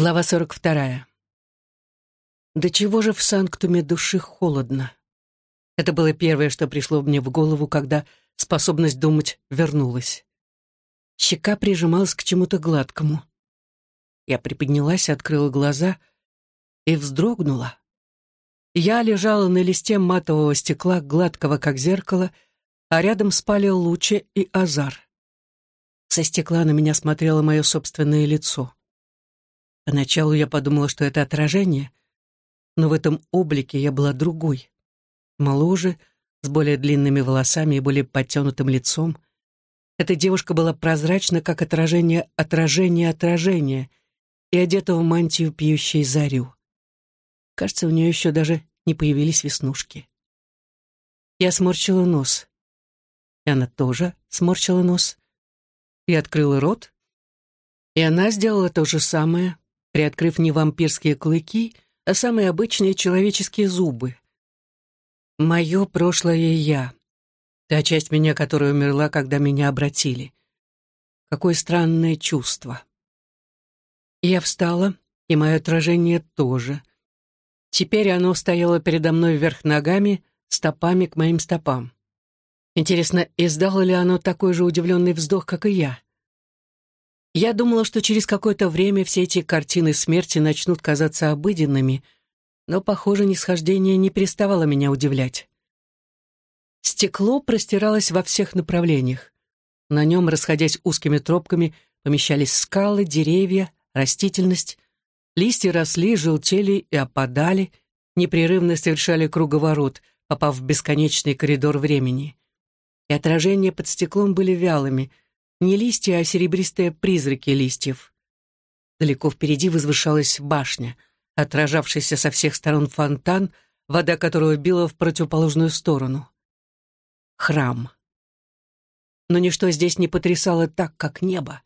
Глава 42. До чего же в Санктуме души холодно? Это было первое, что пришло мне в голову, когда способность думать вернулась. Щека прижималась к чему-то гладкому. Я приподнялась, открыла глаза и вздрогнула. Я лежала на листе матового стекла, гладкого как зеркало, а рядом спали Лучи и Азар. Со стекла на меня смотрело мое собственное лицо. Поначалу я подумала, что это отражение, но в этом облике я была другой. Моложе, с более длинными волосами и более подтянутым лицом. Эта девушка была прозрачна, как отражение отражения отражения, и одета в мантию, пьющей зарю. Кажется, у нее еще даже не появились веснушки. Я сморщила нос. И она тоже сморщила нос. И открыла рот. И она сделала то же самое, приоткрыв не вампирские клыки, а самые обычные человеческие зубы. Мое прошлое я. Та часть меня, которая умерла, когда меня обратили. Какое странное чувство. Я встала, и мое отражение тоже. Теперь оно стояло передо мной вверх ногами, стопами к моим стопам. Интересно, издало ли оно такой же удивленный вздох, как и я? Я думала, что через какое-то время все эти картины смерти начнут казаться обыденными, но, похоже, нисхождение не переставало меня удивлять. Стекло простиралось во всех направлениях. На нем, расходясь узкими тропками, помещались скалы, деревья, растительность. Листья росли, желтели и опадали, непрерывно совершали круговорот, попав в бесконечный коридор времени. И отражения под стеклом были вялыми — не листья, а серебристые призраки листьев. Далеко впереди возвышалась башня, отражавшийся со всех сторон фонтан, вода которого била в противоположную сторону. Храм. Но ничто здесь не потрясало так, как небо.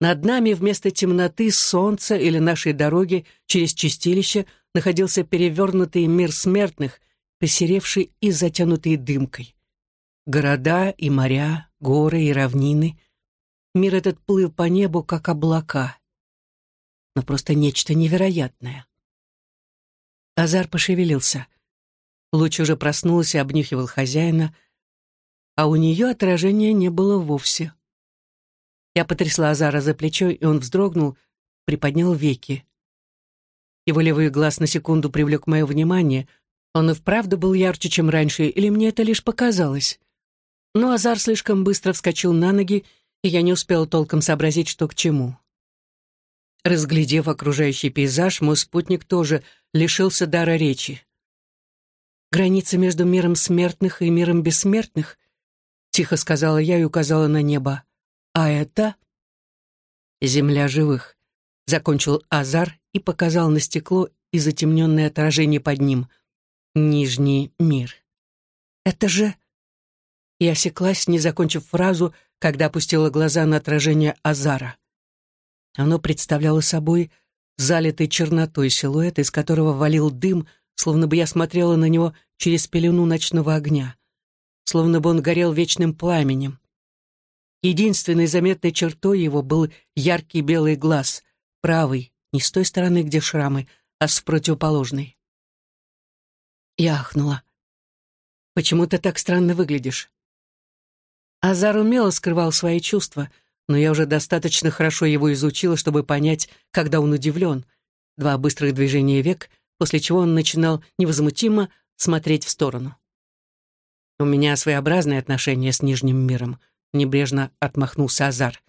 Над нами вместо темноты, солнца или нашей дороги через чистилище находился перевернутый мир смертных, посеревший и затянутый дымкой. Города и моря, горы и равнины. Мир этот плыл по небу, как облака. Но просто нечто невероятное. Азар пошевелился. Луч уже проснулся и обнюхивал хозяина, а у нее отражения не было вовсе. Я потрясла Азара за плечо, и он вздрогнул, приподнял веки. Его левый глаз на секунду привлек мое внимание. Он и вправду был ярче, чем раньше, или мне это лишь показалось? Но Азар слишком быстро вскочил на ноги, и я не успела толком сообразить, что к чему. Разглядев окружающий пейзаж, мой спутник тоже лишился дара речи. «Граница между миром смертных и миром бессмертных?» — тихо сказала я и указала на небо. «А это...» «Земля живых», — закончил Азар и показал на стекло и затемненное отражение под ним. «Нижний мир». «Это же...» и осеклась, не закончив фразу, когда опустила глаза на отражение Азара. Оно представляло собой залитый чернотой силуэт, из которого валил дым, словно бы я смотрела на него через пелену ночного огня, словно бы он горел вечным пламенем. Единственной заметной чертой его был яркий белый глаз, правый, не с той стороны, где шрамы, а с противоположной. Я ахнула. «Почему ты так странно выглядишь?» Азар умело скрывал свои чувства, но я уже достаточно хорошо его изучила, чтобы понять, когда он удивлен. Два быстрых движения век, после чего он начинал невозмутимо смотреть в сторону. «У меня своеобразное отношение с Нижним миром», — небрежно отмахнулся Азар.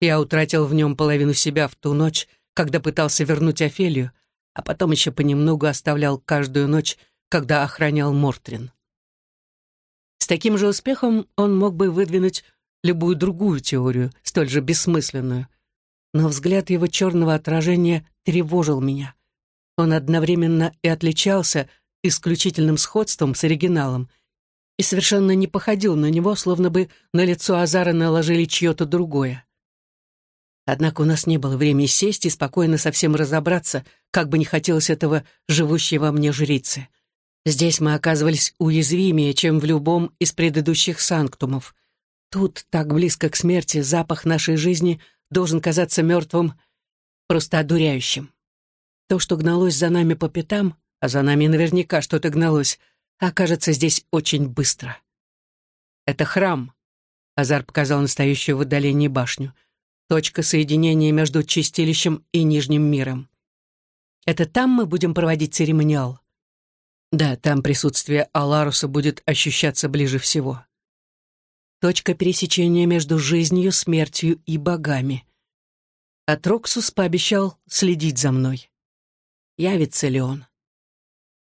«Я утратил в нем половину себя в ту ночь, когда пытался вернуть Офелию, а потом еще понемногу оставлял каждую ночь, когда охранял Мортрин таким же успехом он мог бы выдвинуть любую другую теорию, столь же бессмысленную. Но взгляд его черного отражения тревожил меня. Он одновременно и отличался исключительным сходством с оригиналом и совершенно не походил на него, словно бы на лицо Азара наложили чье-то другое. Однако у нас не было времени сесть и спокойно совсем разобраться, как бы не хотелось этого живущей во мне жрицы. Здесь мы оказывались уязвимее, чем в любом из предыдущих санктумов. Тут, так близко к смерти, запах нашей жизни должен казаться мертвым просто одуряющим. То, что гналось за нами по пятам, а за нами наверняка что-то гналось, окажется здесь очень быстро. Это храм. Азар показал настоящую в отдалении башню. Точка соединения между чистилищем и Нижним миром. Это там мы будем проводить церемониал? Да, там присутствие Аларуса будет ощущаться ближе всего. Точка пересечения между жизнью, смертью и богами. Атроксус пообещал следить за мной. Явится ли он?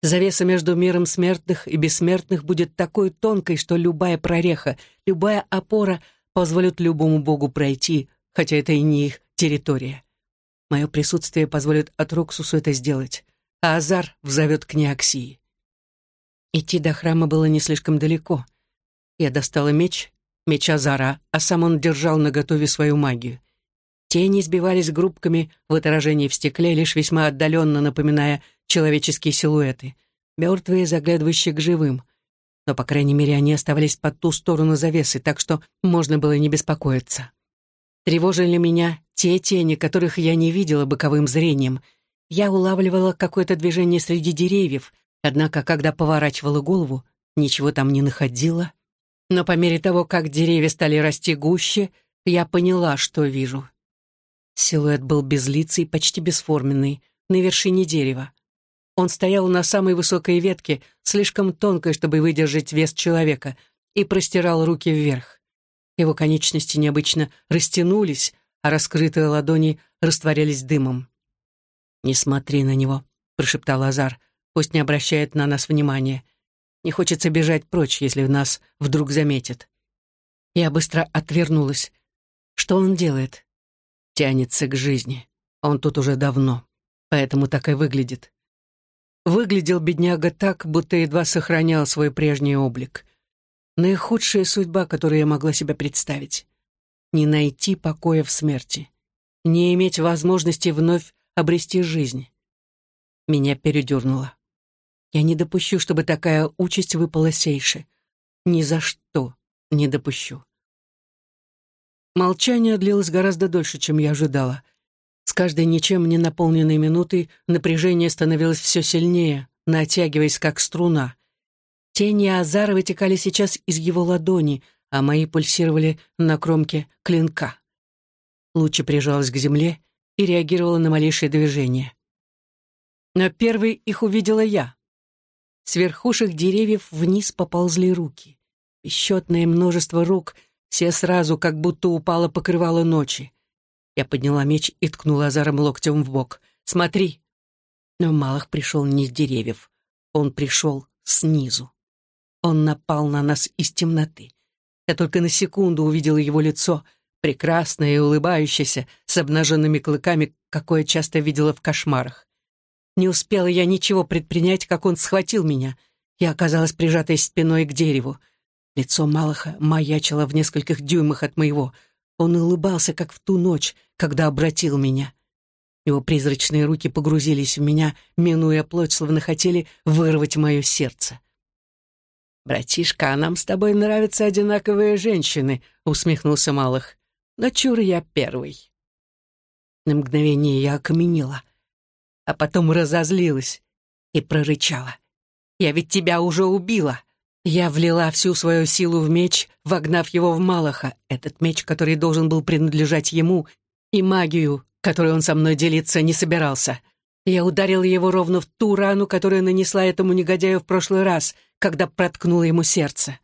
Завеса между миром смертных и бессмертных будет такой тонкой, что любая прореха, любая опора позволят любому богу пройти, хотя это и не их территория. Мое присутствие позволит Атроксусу это сделать, а Азар взовет к Неоксии. Идти до храма было не слишком далеко. Я достала меч, меч Азара, а сам он держал наготове свою магию. Тени сбивались группками в отражении в стекле, лишь весьма отдаленно напоминая человеческие силуэты, мертвые, заглядывающие к живым. Но, по крайней мере, они оставались под ту сторону завесы, так что можно было не беспокоиться. Тревожили меня те тени, которых я не видела боковым зрением. Я улавливала какое-то движение среди деревьев, однако, когда поворачивала голову, ничего там не находила. Но по мере того, как деревья стали расти гуще, я поняла, что вижу. Силуэт был безлицый, почти бесформенный, на вершине дерева. Он стоял на самой высокой ветке, слишком тонкой, чтобы выдержать вес человека, и простирал руки вверх. Его конечности необычно растянулись, а раскрытые ладони растворялись дымом. «Не смотри на него», — прошептал Азар, — «пусть не обращает на нас внимания. Не хочется бежать прочь, если нас вдруг заметит». Я быстро отвернулась. Что он делает? тянется к жизни. Он тут уже давно, поэтому так и выглядит. Выглядел бедняга так, будто едва сохранял свой прежний облик. Наихудшая судьба, которую я могла себе представить. Не найти покоя в смерти. Не иметь возможности вновь обрести жизнь. Меня передернуло. Я не допущу, чтобы такая участь выпала Сейше. Ни за что не допущу. Молчание длилось гораздо дольше, чем я ожидала. С каждой ничем не наполненной минутой напряжение становилось все сильнее, натягиваясь как струна. Тени Азара вытекали сейчас из его ладони, а мои пульсировали на кромке клинка. Лучи прижалась к земле и реагировала на малейшее движение. Но первой их увидела я. С верхушек деревьев вниз поползли руки. Бесчетное множество рук — все сразу, как будто упало покрывало ночи. Я подняла меч и ткнула Азаром локтем в бок. «Смотри!» Но Малах пришел не с деревьев. Он пришел снизу. Он напал на нас из темноты. Я только на секунду увидела его лицо, прекрасное и улыбающееся, с обнаженными клыками, какое часто видела в кошмарах. Не успела я ничего предпринять, как он схватил меня. Я оказалась прижатой спиной к дереву. Лицо Малаха маячило в нескольких дюймах от моего. Он улыбался, как в ту ночь, когда обратил меня. Его призрачные руки погрузились в меня, минуя плоть, словно хотели вырвать мое сердце. «Братишка, а нам с тобой нравятся одинаковые женщины», — усмехнулся Малых. «Но чур я первый». На мгновение я окаменела, а потом разозлилась и прорычала. «Я ведь тебя уже убила!» Я влила всю свою силу в меч, вогнав его в Малаха, этот меч, который должен был принадлежать ему, и магию, которой он со мной делиться не собирался. Я ударила его ровно в ту рану, которую нанесла этому негодяю в прошлый раз, когда проткнула ему сердце.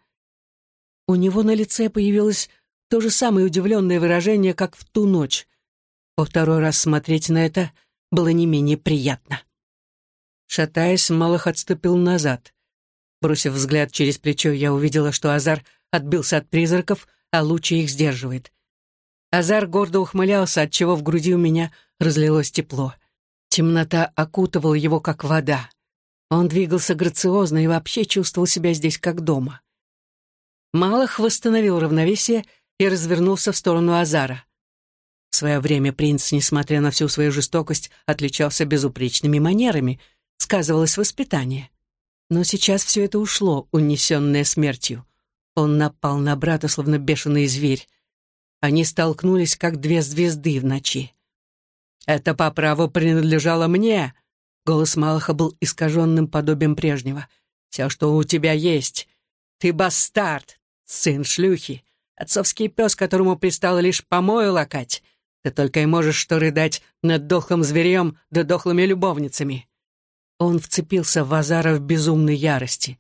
У него на лице появилось то же самое удивленное выражение, как в ту ночь. Во второй раз смотреть на это было не менее приятно. Шатаясь, Малах отступил назад. Бросив взгляд через плечо, я увидела, что Азар отбился от призраков, а Лучи их сдерживает. Азар гордо ухмылялся, отчего в груди у меня разлилось тепло. Темнота окутывала его, как вода. Он двигался грациозно и вообще чувствовал себя здесь как дома. Малах восстановил равновесие и развернулся в сторону Азара. В свое время принц, несмотря на всю свою жестокость, отличался безупречными манерами, сказывалось воспитание. Но сейчас все это ушло, унесенное смертью. Он напал на брата, словно бешеный зверь. Они столкнулись, как две звезды в ночи. «Это по праву принадлежало мне!» Голос Малаха был искаженным подобием прежнего. «Все, что у тебя есть. Ты бастард, сын шлюхи, отцовский пес, которому пристало лишь помою лакать. Ты только и можешь что рыдать над дохлым зверем да дохлыми любовницами». Он вцепился в Азара в безумной ярости.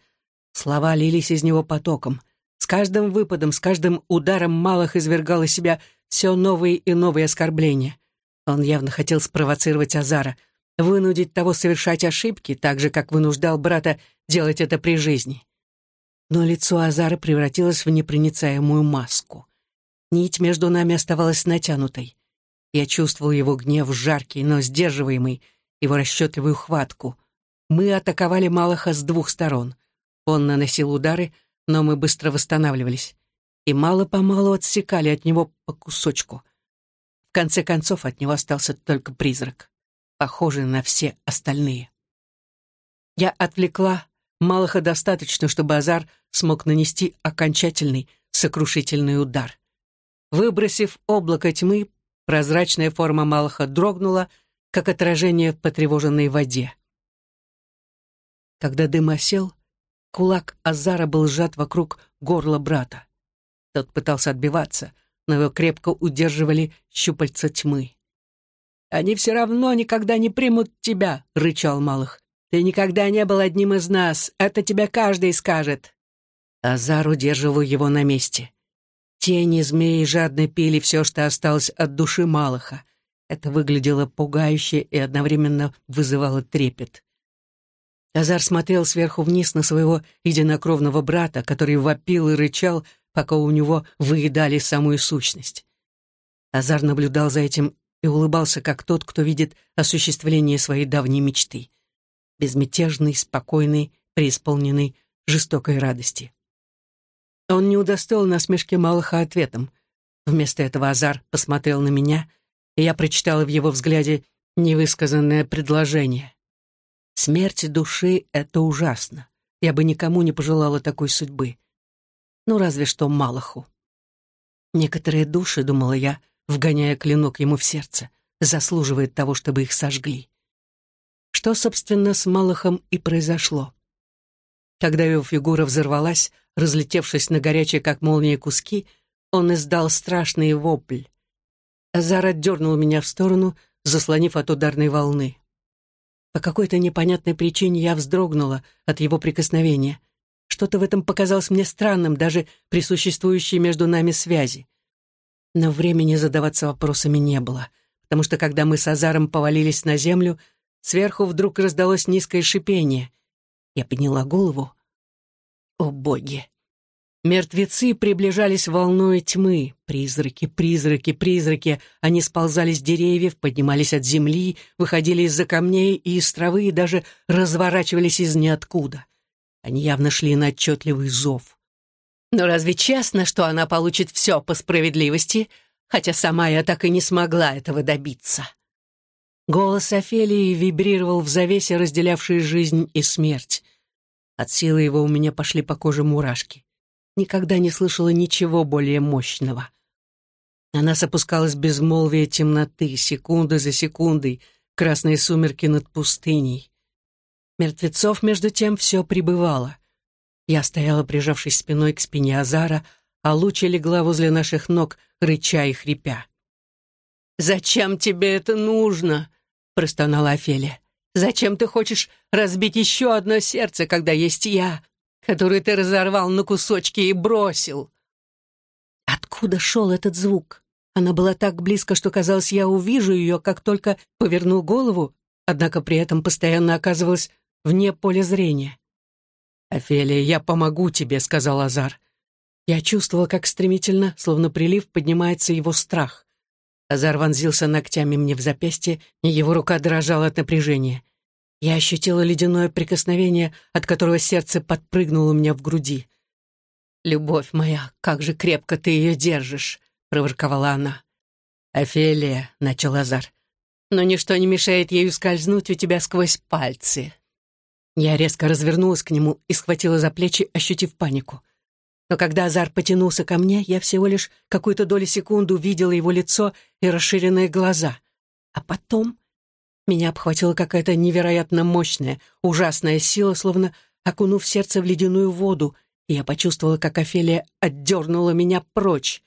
Слова лились из него потоком. С каждым выпадом, с каждым ударом Малых извергал из себя все новые и новые оскорбления. Он явно хотел спровоцировать Азара, вынудить того совершать ошибки, так же, как вынуждал брата делать это при жизни. Но лицо Азара превратилось в непроницаемую маску. Нить между нами оставалась натянутой. Я чувствовал его гнев жаркий, но сдерживаемый, его расчетливую хватку. Мы атаковали Малаха с двух сторон. Он наносил удары, но мы быстро восстанавливались. И мало-помалу отсекали от него по кусочку. В конце концов, от него остался только призрак, похожий на все остальные. Я отвлекла Малаха достаточно, чтобы Азар смог нанести окончательный, сокрушительный удар. Выбросив облако тьмы, прозрачная форма Малаха дрогнула, как отражение в потревоженной воде. Когда дым осел, кулак Азара был сжат вокруг горла брата. Тот пытался отбиваться, но его крепко удерживали щупальца тьмы. «Они все равно никогда не примут тебя», — рычал Малых. «Ты никогда не был одним из нас, это тебе каждый скажет». Азар удерживал его на месте. Тени змеи жадно пили все, что осталось от души Малыха. Это выглядело пугающе и одновременно вызывало трепет. Азар смотрел сверху вниз на своего единокровного брата, который вопил и рычал, пока у него выедали самую сущность. Азар наблюдал за этим и улыбался, как тот, кто видит осуществление своей давней мечты. Безмятежный, спокойный, преисполненный жестокой радости. Он не удостоил насмешки Малаха ответом. Вместо этого Азар посмотрел на меня, и я прочитала в его взгляде невысказанное предложение. Смерть души — это ужасно. Я бы никому не пожелала такой судьбы. Ну, разве что Малаху. Некоторые души, думала я, вгоняя клинок ему в сердце, заслуживают того, чтобы их сожгли. Что, собственно, с Малахом и произошло. Когда его фигура взорвалась, разлетевшись на горячие, как молния, куски, он издал страшный вопль. Азар отдернул меня в сторону, заслонив от ударной волны. По какой-то непонятной причине я вздрогнула от его прикосновения. Что-то в этом показалось мне странным, даже при существующей между нами связи. Но времени задаваться вопросами не было, потому что когда мы с Азаром повалились на землю, сверху вдруг раздалось низкое шипение. Я подняла голову. О боги! Мертвецы приближались волной тьмы. Призраки, призраки, призраки. Они сползали с деревьев, поднимались от земли, выходили из-за камней и из травы и даже разворачивались из ниоткуда. Они явно шли на отчетливый зов. Но разве честно, что она получит все по справедливости, хотя сама я так и не смогла этого добиться? Голос Офелии вибрировал в завесе, разделявшей жизнь и смерть. От силы его у меня пошли по коже мурашки никогда не слышала ничего более мощного. На нас опускалось безмолвие темноты, секунды за секундой, красные сумерки над пустыней. Мертвецов, между тем, все прибывало. Я стояла, прижавшись спиной к спине Азара, а Луча легла возле наших ног, рыча и хрипя. «Зачем тебе это нужно?» — простонала Офелия. «Зачем ты хочешь разбить еще одно сердце, когда есть я, который ты разорвал на кусочки и бросил. Откуда шел этот звук? Она была так близко, что казалось, я увижу ее, как только повернул голову, однако при этом постоянно оказывалась вне поля зрения. «Офелия, я помогу тебе», — сказал Азар. Я чувствовала, как стремительно, словно прилив, поднимается его страх. Азар вонзился ногтями мне в запястье, и его рука дрожала от напряжения. Я ощутила ледяное прикосновение, от которого сердце подпрыгнуло у меня в груди. «Любовь моя, как же крепко ты ее держишь!» — проворковала она. «Офелия», — начал Азар, — «но ничто не мешает ею скользнуть у тебя сквозь пальцы». Я резко развернулась к нему и схватила за плечи, ощутив панику. Но когда Азар потянулся ко мне, я всего лишь какую-то долю секунды увидела его лицо и расширенные глаза. А потом меня обхватила какая-то невероятно мощная, ужасная сила, словно окунув сердце в ледяную воду, и я почувствовала, как Офелия отдернула меня прочь.